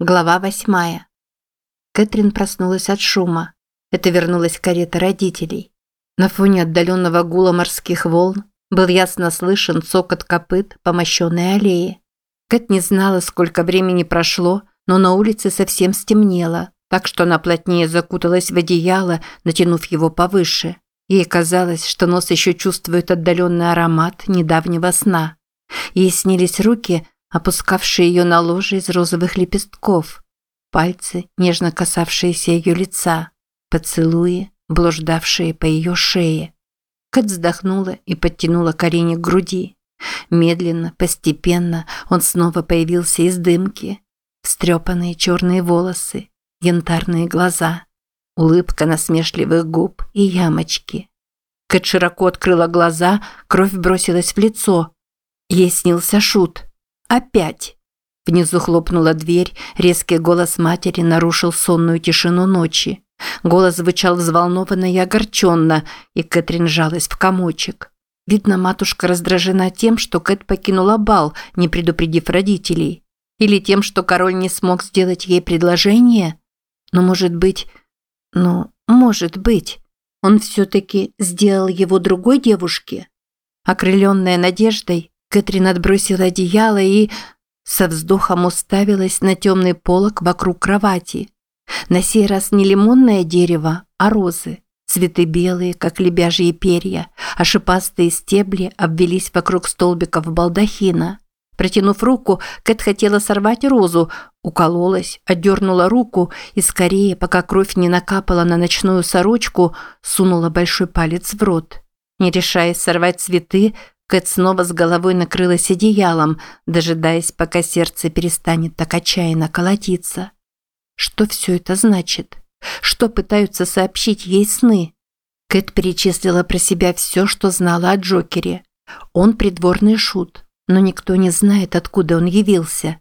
Глава восьмая. Кэтрин проснулась от шума. Это вернулась карета родителей. На фоне отдаленного гула морских волн был ясно слышен цокот копыт по мощенной аллее. Кэт не знала, сколько времени прошло, но на улице совсем стемнело, так что она плотнее закуталась в одеяло, натянув его повыше. Ей казалось, что нос еще чувствует отдаленный аромат недавнего сна. Ей снились руки – опускавшие ее на ложе из розовых лепестков, пальцы, нежно касавшиеся ее лица, поцелуи, блуждавшие по ее шее. Кэт вздохнула и подтянула Карине к груди. Медленно, постепенно он снова появился из дымки. Встрепанные черные волосы, янтарные глаза, улыбка насмешливых губ и ямочки. Кэт широко открыла глаза, кровь бросилась в лицо. Ей снился шут – Опять. Внизу хлопнула дверь, резкий голос матери нарушил сонную тишину ночи. Голос звучал взволнованно и огорченно, и Кэтрин жалась в комочек. Видно, матушка раздражена тем, что Кэт покинула бал, не предупредив родителей. Или тем, что король не смог сделать ей предложение. Но может быть... Ну, может быть. Он все-таки сделал его другой девушке? Окрыленная надеждой, Кэтрин отбросила одеяло и со вздохом уставилась на темный полог вокруг кровати. На сей раз не лимонное дерево, а розы. Цветы белые, как лебяжьи перья, а шипастые стебли обвелись вокруг столбиков балдахина. Протянув руку, Кэт хотела сорвать розу, укололась, отдернула руку и скорее, пока кровь не накапала на ночную сорочку, сунула большой палец в рот. Не решаясь сорвать цветы, Кэт снова с головой накрылась одеялом, дожидаясь, пока сердце перестанет так отчаянно колотиться. Что все это значит? Что пытаются сообщить ей сны? Кэт перечислила про себя все, что знала о Джокере. Он придворный шут, но никто не знает, откуда он явился.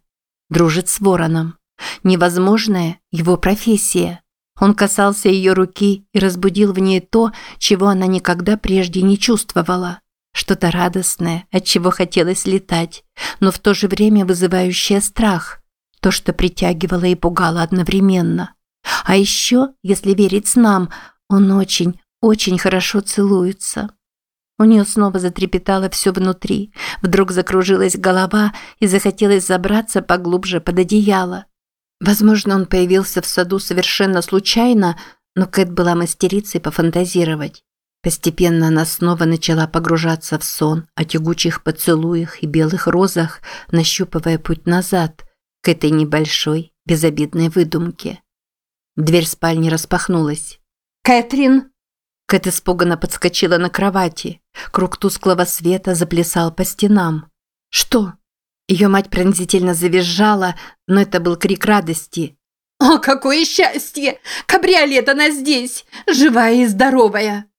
Дружит с вороном. Невозможная его профессия. Он касался ее руки и разбудил в ней то, чего она никогда прежде не чувствовала что-то радостное, от чего хотелось летать, но в то же время вызывающее страх, то, что притягивало и пугало одновременно. А еще, если верить снам, он очень, очень хорошо целуется. У нее снова затрепетало все внутри, вдруг закружилась голова и захотелось забраться поглубже под одеяло. Возможно, он появился в саду совершенно случайно, но Кэт была мастерицей пофантазировать. Постепенно она снова начала погружаться в сон о тягучих поцелуях и белых розах, нащупывая путь назад, к этой небольшой, безобидной выдумке. Дверь спальни распахнулась. «Кэтрин!» Кэт испуганно подскочила на кровати. Круг тусклого света заплясал по стенам. «Что?» Ее мать пронзительно завизжала, но это был крик радости. «О, какое счастье! Кабриолет она здесь! Живая и здоровая!»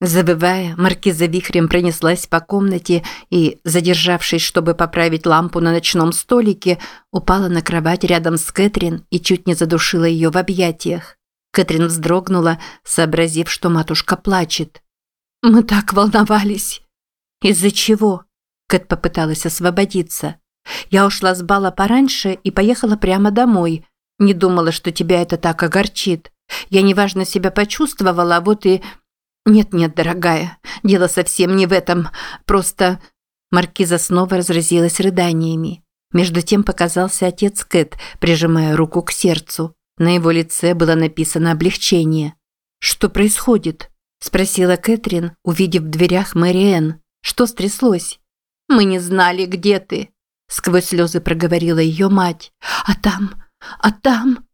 Забывая, маркиза вихрем пронеслась по комнате и, задержавшись, чтобы поправить лампу на ночном столике, упала на кровать рядом с Кэтрин и чуть не задушила ее в объятиях. Кэтрин вздрогнула, сообразив, что матушка плачет. «Мы так волновались!» «Из-за чего?» Кэт попыталась освободиться. «Я ушла с бала пораньше и поехала прямо домой. Не думала, что тебя это так огорчит. Я неважно себя почувствовала, вот и «Нет-нет, дорогая, дело совсем не в этом. Просто...» Маркиза снова разразилась рыданиями. Между тем показался отец Кэт, прижимая руку к сердцу. На его лице было написано облегчение. «Что происходит?» – спросила Кэтрин, увидев в дверях Мэри «Что стряслось?» «Мы не знали, где ты», – сквозь слезы проговорила ее мать. «А там? А там?»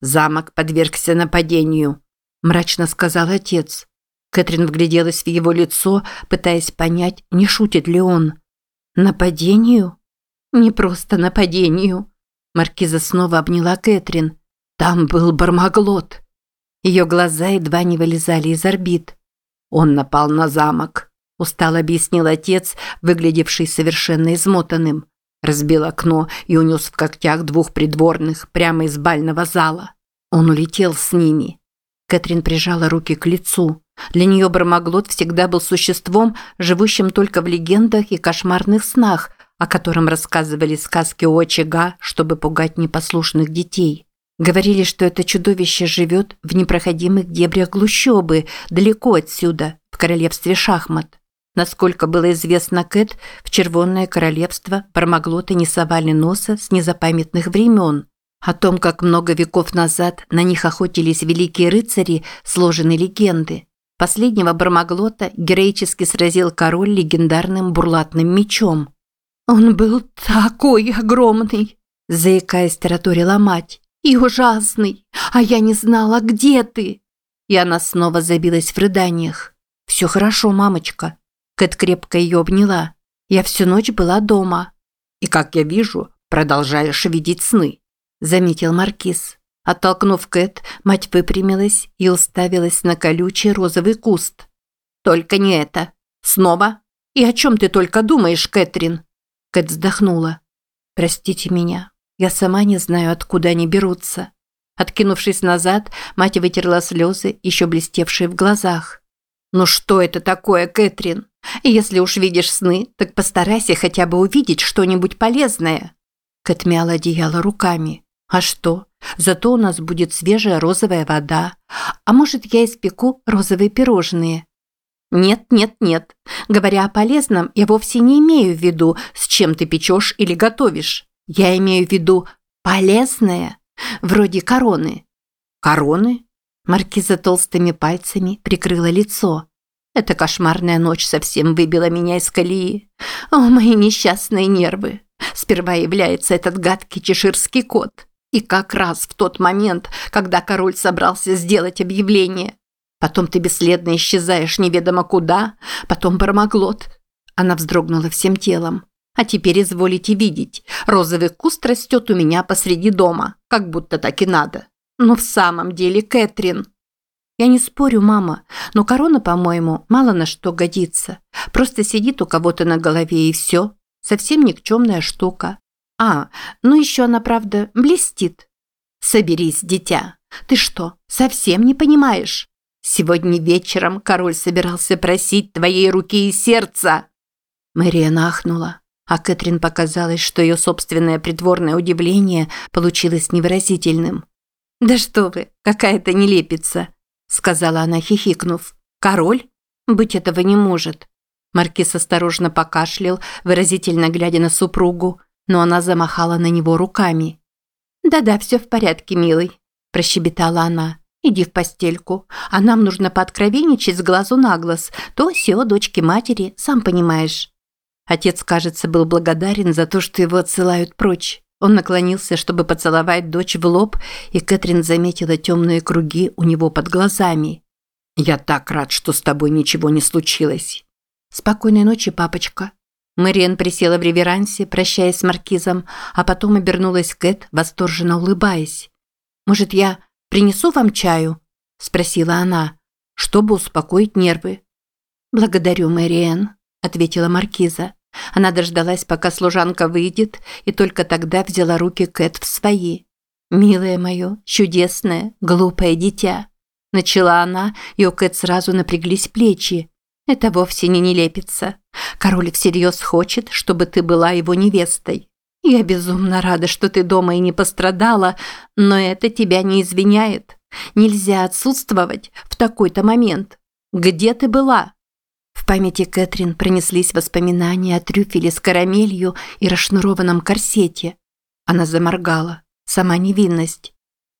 «Замок подвергся нападению», – мрачно сказал отец. Кэтрин вгляделась в его лицо, пытаясь понять, не шутит ли он. «Нападению?» «Не просто нападению». Маркиза снова обняла Кэтрин. «Там был Бармаглот». Ее глаза едва не вылезали из орбит. «Он напал на замок», – устал объяснил отец, выглядевший совершенно измотанным. Разбил окно и унес в когтях двух придворных прямо из бального зала. Он улетел с ними. Кэтрин прижала руки к лицу. Для нее Бармаглот всегда был существом, живущим только в легендах и кошмарных снах, о котором рассказывали сказки у очага, чтобы пугать непослушных детей. Говорили, что это чудовище живет в непроходимых дебрях глущобы, далеко отсюда, в королевстве шахмат. Насколько было известно Кэт, в Червонное королевство промоглоты не совали носа с незапамятных времен. О том, как много веков назад на них охотились великие рыцари, сложены легенды. Последнего Бармаглота героически сразил король легендарным бурлатным мечом. «Он был такой огромный!» – заикаясь, тараторила мать. «И ужасный! А я не знала, где ты!» И она снова забилась в рыданиях. «Все хорошо, мамочка!» Кэт крепко ее обняла. «Я всю ночь была дома». «И, как я вижу, продолжаешь видеть сны», – заметил Маркиз. Оттолкнув Кэт, мать выпрямилась и уставилась на колючий розовый куст. «Только не это. Снова? И о чем ты только думаешь, Кэтрин?» Кэт вздохнула. «Простите меня. Я сама не знаю, откуда они берутся». Откинувшись назад, мать вытерла слезы, еще блестевшие в глазах. «Ну что это такое, Кэтрин? Если уж видишь сны, так постарайся хотя бы увидеть что-нибудь полезное». Кэт мяла одеяло руками. «А что? Зато у нас будет свежая розовая вода. А может, я испеку розовые пирожные. Нет, нет, нет. Говоря о полезном, я вовсе не имею в виду, с чем ты печешь или готовишь. Я имею в виду полезное, вроде короны. Короны? Маркиза толстыми пальцами прикрыла лицо. Эта кошмарная ночь совсем выбила меня из колеи. О, мои несчастные нервы. Сперва является этот гадкий чеширский кот. И как раз в тот момент, когда король собрался сделать объявление. Потом ты бесследно исчезаешь неведомо куда, потом Бармаглот. Она вздрогнула всем телом. А теперь изволите видеть, розовый куст растет у меня посреди дома, как будто так и надо. Но в самом деле, Кэтрин... Я не спорю, мама, но корона, по-моему, мало на что годится. Просто сидит у кого-то на голове и все. Совсем никчемная штука. А, ну еще она, правда, блестит. Соберись, дитя. Ты что, совсем не понимаешь? Сегодня вечером король собирался просить твоей руки и сердца. Мэрия нахнула, а Кэтрин показалось, что ее собственное притворное удивление получилось невыразительным. «Да что вы, какая-то нелепица», – сказала она, хихикнув. «Король? Быть этого не может». Маркиз осторожно покашлял, выразительно глядя на супругу, но она замахала на него руками. «Да-да, все в порядке, милый», – прощебетала она. «Иди в постельку, а нам нужно пооткровенничать с глазу на глаз, то сё дочки матери, сам понимаешь». Отец, кажется, был благодарен за то, что его отсылают прочь. Он наклонился, чтобы поцеловать дочь в лоб, и Кэтрин заметила темные круги у него под глазами. «Я так рад, что с тобой ничего не случилось». «Спокойной ночи, папочка», Мэриэн присела в реверансе, прощаясь с маркизом, а потом обернулась к Эд, восторженно улыбаясь. «Может, я принесу вам чаю?» – спросила она, чтобы успокоить нервы. «Благодарю, Мэриэн», – ответила маркиза. Она дождалась, пока служанка выйдет, и только тогда взяла руки Кэт в свои. «Милое мое, чудесное, глупое дитя», – начала она, и у Кэт сразу напряглись плечи. «Это вовсе не нелепица. Король всерьез хочет, чтобы ты была его невестой. Я безумно рада, что ты дома и не пострадала, но это тебя не извиняет. Нельзя отсутствовать в такой-то момент. Где ты была?» В памяти Кэтрин пронеслись воспоминания о трюфеле с карамелью и расшнурованном корсете. Она заморгала. Сама невинность.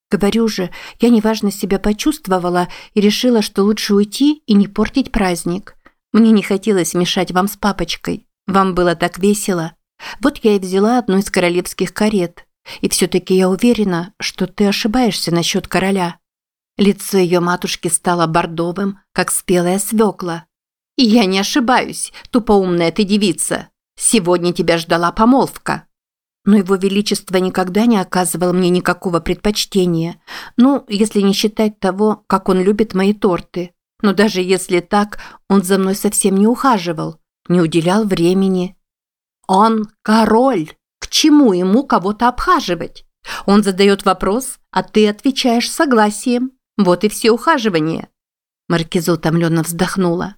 Говорю же, я неважно себя почувствовала и решила, что лучше уйти и не портить праздник. Мне не хотелось мешать вам с папочкой. Вам было так весело. Вот я и взяла одну из королевских карет. И все-таки я уверена, что ты ошибаешься насчет короля». Лицо ее матушки стало бордовым, как спелая свекла. «И я не ошибаюсь, тупоумная ты девица. Сегодня тебя ждала помолвка». Но его величество никогда не оказывал мне никакого предпочтения. Ну, если не считать того, как он любит мои торты. Но даже если так, он за мной совсем не ухаживал, не уделял времени. Он король. К чему ему кого-то обхаживать? Он задает вопрос, а ты отвечаешь согласием. Вот и все ухаживание. Маркиза утомленно вздохнула.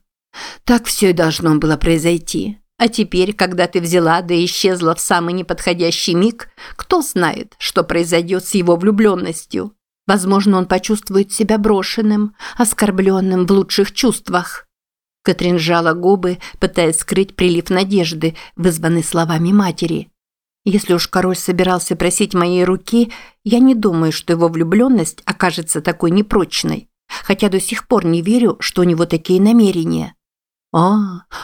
Так все и должно было произойти. А теперь, когда ты взяла да исчезла в самый неподходящий миг, кто знает, что произойдет с его влюбленностью. Возможно, он почувствует себя брошенным, оскорбленным в лучших чувствах. Катрин сжала губы, пытаясь скрыть прилив надежды, вызванный словами матери. Если уж король собирался просить моей руки, я не думаю, что его влюбленность окажется такой непрочной, хотя до сих пор не верю, что у него такие намерения. О,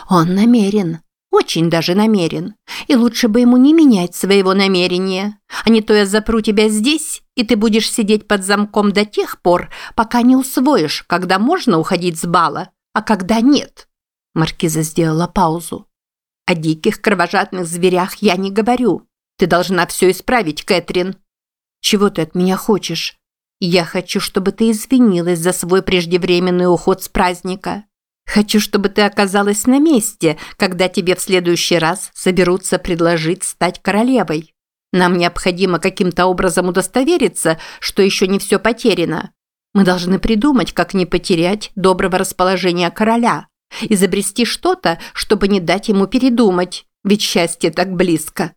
он намерен. Очень даже намерен. И лучше бы ему не менять своего намерения. А не то я запру тебя здесь, и ты будешь сидеть под замком до тех пор, пока не усвоишь, когда можно уходить с бала, а когда нет. Маркиза сделала паузу. О диких кровожадных зверях я не говорю. Ты должна все исправить, Кэтрин. Чего ты от меня хочешь? Я хочу, чтобы ты извинилась за свой преждевременный уход с праздника. Хочу, чтобы ты оказалась на месте, когда тебе в следующий раз соберутся предложить стать королевой. Нам необходимо каким-то образом удостовериться, что еще не все потеряно. Мы должны придумать, как не потерять доброго расположения короля. Изобрести что-то, чтобы не дать ему передумать, ведь счастье так близко.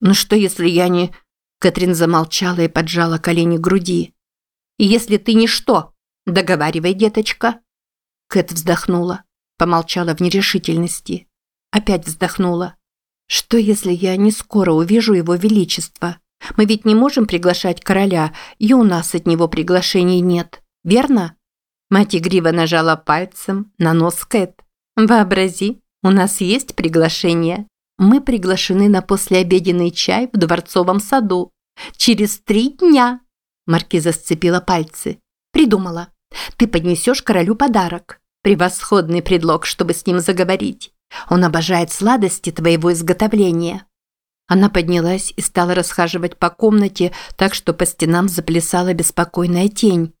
Ну что, если я не... Катрин замолчала и поджала колени к груди. Если ты не что? Договаривай, деточка. Кэт вздохнула, помолчала в нерешительности. Опять вздохнула. Что, если я не скоро увижу его величество? Мы ведь не можем приглашать короля, и у нас от него приглашений нет, верно? Мать игриво нажала пальцем на нос Кэт. Вообрази, у нас есть приглашение. Мы приглашены на послеобеденный чай в дворцовом саду. Через три дня. Маркиза сцепила пальцы. Придумала. Ты поднесешь королю подарок. Превосходный предлог, чтобы с ним заговорить. Он обожает сладости твоего изготовления. Она поднялась и стала расхаживать по комнате, так что по стенам заплясала беспокойная тень.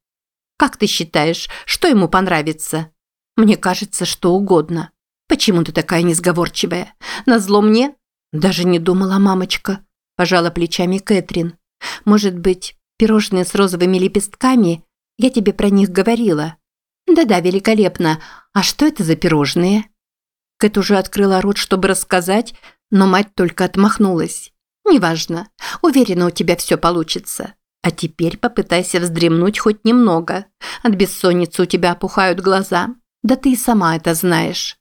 «Как ты считаешь, что ему понравится?» «Мне кажется, что угодно. Почему ты такая несговорчивая? Назло мне?» «Даже не думала, мамочка», – пожала плечами Кэтрин. «Может быть, пирожные с розовыми лепестками? Я тебе про них говорила». «Да-да, великолепно. А что это за пирожные?» Кэт уже открыла рот, чтобы рассказать, но мать только отмахнулась. «Неважно. Уверена, у тебя все получится. А теперь попытайся вздремнуть хоть немного. От бессонницы у тебя опухают глаза. Да ты и сама это знаешь».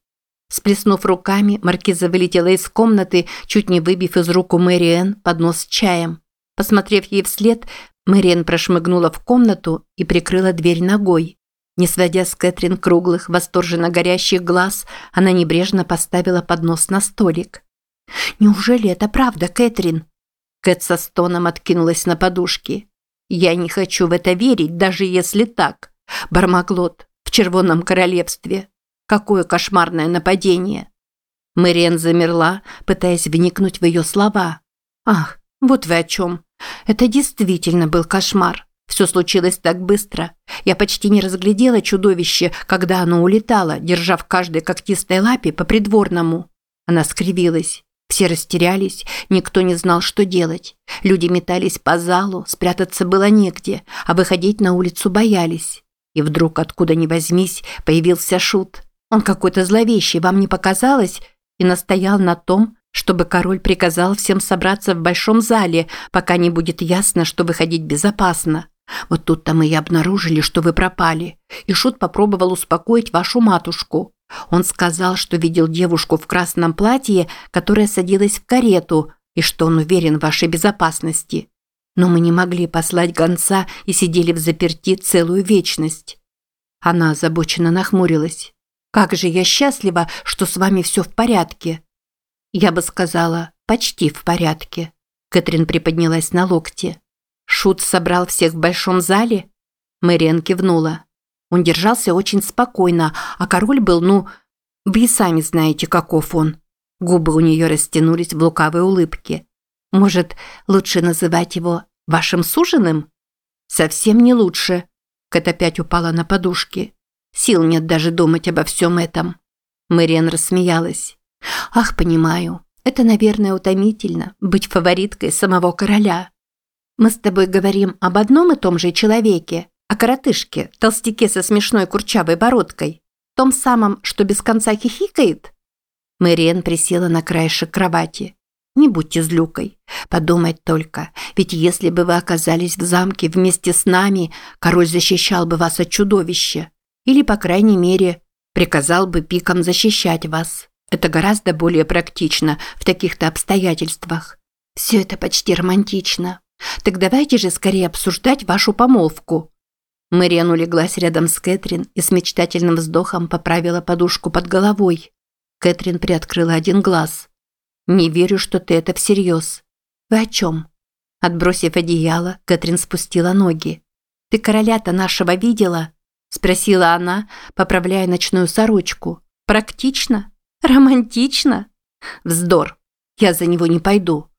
Сплеснув руками, маркиза вылетела из комнаты, чуть не выбив из рук у Мэриэн поднос с чаем. Посмотрев ей вслед, Мэриэн прошмыгнула в комнату и прикрыла дверь ногой. Не сводя с Кэтрин круглых, восторженно горящих глаз, она небрежно поставила поднос на столик. «Неужели это правда, Кэтрин?» Кэт со стоном откинулась на подушки. «Я не хочу в это верить, даже если так. Бармаглот в Червонном Королевстве. Какое кошмарное нападение!» Мэриэн замерла, пытаясь вникнуть в ее слова. «Ах, вот вы о чем. Это действительно был кошмар. Все случилось так быстро. Я почти не разглядела чудовище, когда оно улетало, держа в каждой когтистой лапе по придворному. Она скривилась. Все растерялись, никто не знал, что делать. Люди метались по залу, спрятаться было негде, а выходить на улицу боялись. И вдруг, откуда ни возьмись, появился Шут. Он какой-то зловещий, вам не показалось? И настоял на том, чтобы король приказал всем собраться в большом зале, пока не будет ясно, что выходить безопасно. Вот тут-то мы и обнаружили, что вы пропали. И Шут попробовал успокоить вашу матушку. Он сказал, что видел девушку в красном платье, которая садилась в карету, и что он уверен в вашей безопасности. Но мы не могли послать гонца и сидели в заперти целую вечность. Она озабоченно нахмурилась. «Как же я счастлива, что с вами все в порядке!» Я бы сказала, почти в порядке. Кэтрин приподнялась на локте. Шут собрал всех в большом зале? Мэриэн кивнула. Он держался очень спокойно, а король был, ну, вы сами знаете, каков он. Губы у нее растянулись в лукавой улыбке. Может, лучше называть его вашим суженым? Совсем не лучше. Кэт опять упала на подушки. Сил нет даже думать обо всем этом. Мэриэн рассмеялась. Ах, понимаю. Это, наверное, утомительно быть фавориткой самого короля. Мы с тобой говорим об одном и том же человеке, о коротышке, толстяке со смешной курчавой бородкой, том самом, что без конца хихикает? Мэриэн присела на краешек кровати. Не будьте злюкой. Подумать только, ведь если бы вы оказались в замке вместе с нами, король защищал бы вас от чудовища. Или, по крайней мере, приказал бы пикам защищать вас. Это гораздо более практично в таких-то обстоятельствах. Все это почти романтично. Так давайте же скорее обсуждать вашу помолвку. Мэриан улеглась рядом с Кэтрин и с мечтательным вздохом поправила подушку под головой. Кэтрин приоткрыла один глаз. «Не верю, что ты это всерьез». «Вы о чем?» Отбросив одеяло, Кэтрин спустила ноги. «Ты короля-то нашего видела?» Спросила она, поправляя ночную сорочку. «Практично? Романтично?» «Вздор. Я за него не пойду».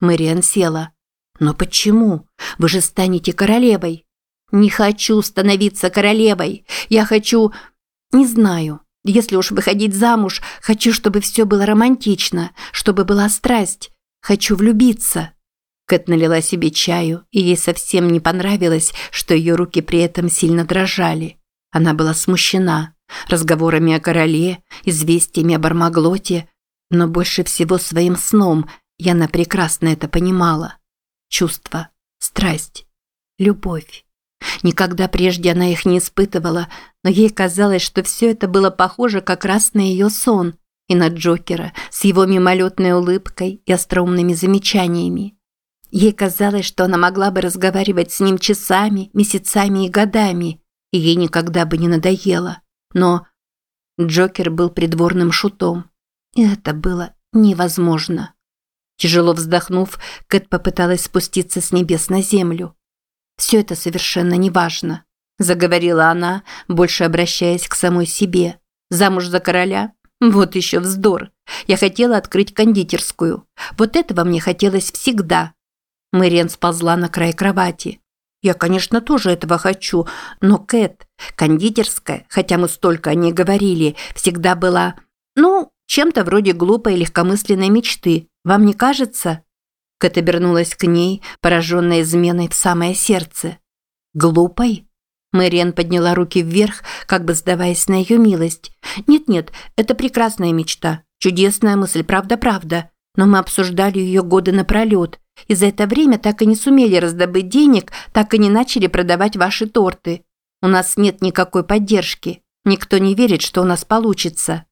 Мэриан села. «Но почему? Вы же станете королевой». «Не хочу становиться королевой. Я хочу... Не знаю. Если уж выходить замуж, хочу, чтобы все было романтично, чтобы была страсть. Хочу влюбиться». Кэт налила себе чаю, и ей совсем не понравилось, что ее руки при этом сильно дрожали. Она была смущена разговорами о короле, известиями об Армаглоте, но больше всего своим сном, и она прекрасно это понимала. Чувство, страсть, любовь. Никогда прежде она их не испытывала, но ей казалось, что все это было похоже как раз на ее сон и на Джокера с его мимолетной улыбкой и остроумными замечаниями. Ей казалось, что она могла бы разговаривать с ним часами, месяцами и годами, и ей никогда бы не надоело. Но Джокер был придворным шутом, и это было невозможно. Тяжело вздохнув, Кэт попыталась спуститься с небес на землю. «Все это совершенно неважно», – заговорила она, больше обращаясь к самой себе. «Замуж за короля? Вот еще вздор. Я хотела открыть кондитерскую. Вот этого мне хотелось всегда». Мэриэн сползла на край кровати. «Я, конечно, тоже этого хочу, но, Кэт, кондитерская, хотя мы столько о ней говорили, всегда была, ну, чем-то вроде глупой легкомысленной мечты. Вам не кажется?» Кэт обернулась к ней, пораженная изменой в самое сердце. «Глупой?» Мэриэн подняла руки вверх, как бы сдаваясь на ее милость. «Нет-нет, это прекрасная мечта. Чудесная мысль, правда-правда. Но мы обсуждали ее годы напролет. И за это время так и не сумели раздобыть денег, так и не начали продавать ваши торты. У нас нет никакой поддержки. Никто не верит, что у нас получится».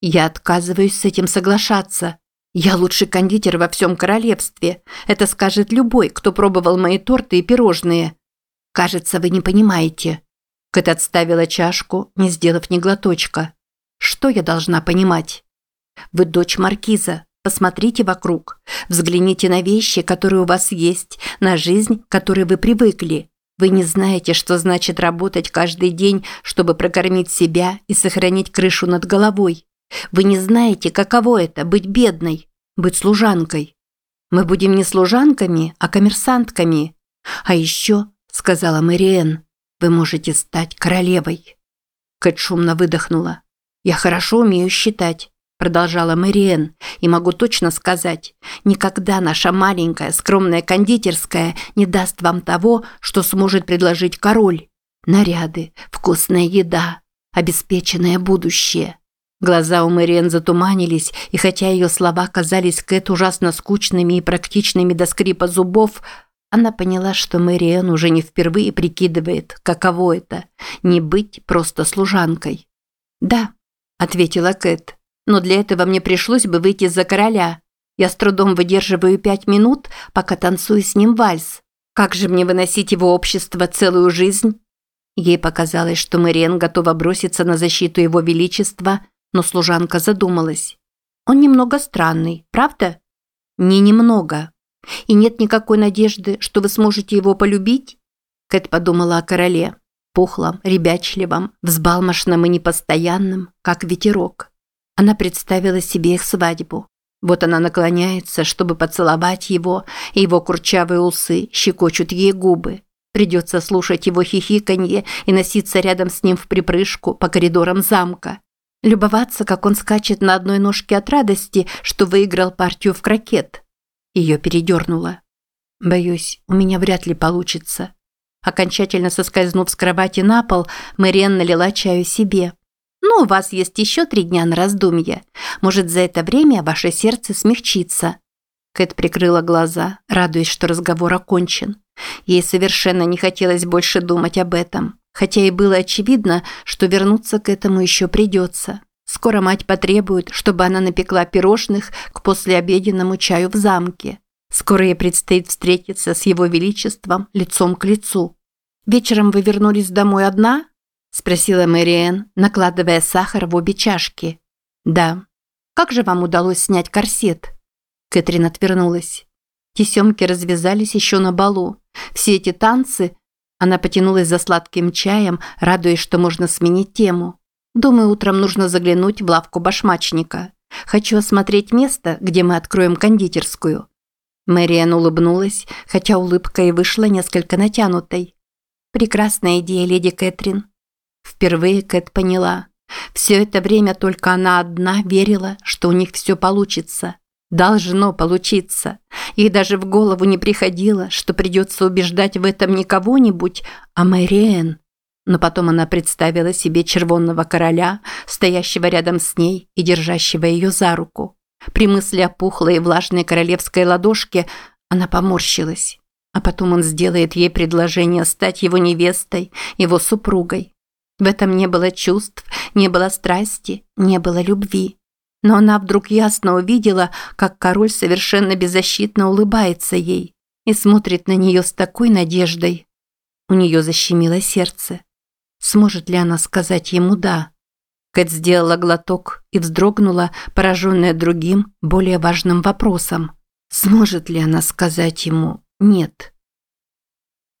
«Я отказываюсь с этим соглашаться», «Я лучший кондитер во всем королевстве. Это скажет любой, кто пробовал мои торты и пирожные». «Кажется, вы не понимаете». Кэт отставила чашку, не сделав ни глоточка. «Что я должна понимать?» «Вы дочь маркиза. Посмотрите вокруг. Взгляните на вещи, которые у вас есть, на жизнь, к которой вы привыкли. Вы не знаете, что значит работать каждый день, чтобы прокормить себя и сохранить крышу над головой. Вы не знаете, каково это – быть бедной, быть служанкой. Мы будем не служанками, а коммерсантками. А еще, сказала Мэриэн, вы можете стать королевой. Кэт шумно выдохнула. Я хорошо умею считать, продолжала Мэриэн, и могу точно сказать, никогда наша маленькая скромная кондитерская не даст вам того, что сможет предложить король. Наряды, вкусная еда, обеспеченное будущее. Глаза у Мэриэн затуманились, и хотя ее слова казались Кэт ужасно скучными и практичными до скрипа зубов, она поняла, что Мэриэн уже не впервые прикидывает, каково это – не быть просто служанкой. «Да», – ответила Кэт, – «но для этого мне пришлось бы выйти за короля. Я с трудом выдерживаю пять минут, пока танцую с ним вальс. Как же мне выносить его общество целую жизнь?» Ей показалось, что Мэриэн готова броситься на защиту его величества – но служанка задумалась. Он немного странный, правда? Не немного. И нет никакой надежды, что вы сможете его полюбить? Кэт подумала о короле. Пухлом, ребячливом, взбалмошном и непостоянном, как ветерок. Она представила себе их свадьбу. Вот она наклоняется, чтобы поцеловать его, и его курчавые усы щекочут ей губы. Придется слушать его хихиканье и носиться рядом с ним в припрыжку по коридорам замка. Любоваться, как он скачет на одной ножке от радости, что выиграл партию в крокет. Ее передернуло. Боюсь, у меня вряд ли получится. Окончательно соскользнув с кровати на пол, Мэриэн налила чаю себе. Ну, у вас есть еще три дня на раздумье. Может, за это время ваше сердце смягчится». Кэт прикрыла глаза, радуясь, что разговор окончен. Ей совершенно не хотелось больше думать об этом, хотя и было очевидно, что вернуться к этому еще придется. Скоро мать потребует, чтобы она напекла пирожных к послеобеденному чаю в замке. Скоро ей предстоит встретиться с его величеством лицом к лицу. «Вечером вы вернулись домой одна?» – спросила Мэриэн, накладывая сахар в обе чашки. «Да». «Как же вам удалось снять корсет?» Кэтрин отвернулась. Тесемки развязались еще на балу. Все эти танцы... Она потянулась за сладким чаем, радуясь, что можно сменить тему. Думаю, утром нужно заглянуть в лавку башмачника. Хочу осмотреть место, где мы откроем кондитерскую. Мэриан улыбнулась, хотя улыбка и вышла несколько натянутой. Прекрасная идея, леди Кэтрин. Впервые Кэт поняла. Все это время только она одна верила, что у них все получится. Должно получиться. Ей даже в голову не приходило, что придется убеждать в этом не кого-нибудь, а Мэриэн. Но потом она представила себе червонного короля, стоящего рядом с ней и держащего ее за руку. При мысли о пухлой и влажной королевской ладошке она поморщилась. А потом он сделает ей предложение стать его невестой, его супругой. В этом не было чувств, не было страсти, не было любви. Но она вдруг ясно увидела, как король совершенно беззащитно улыбается ей и смотрит на нее с такой надеждой. У нее защемило сердце. Сможет ли она сказать ему «да»? Кэт сделала глоток и вздрогнула, пораженная другим, более важным вопросом. Сможет ли она сказать ему «нет»?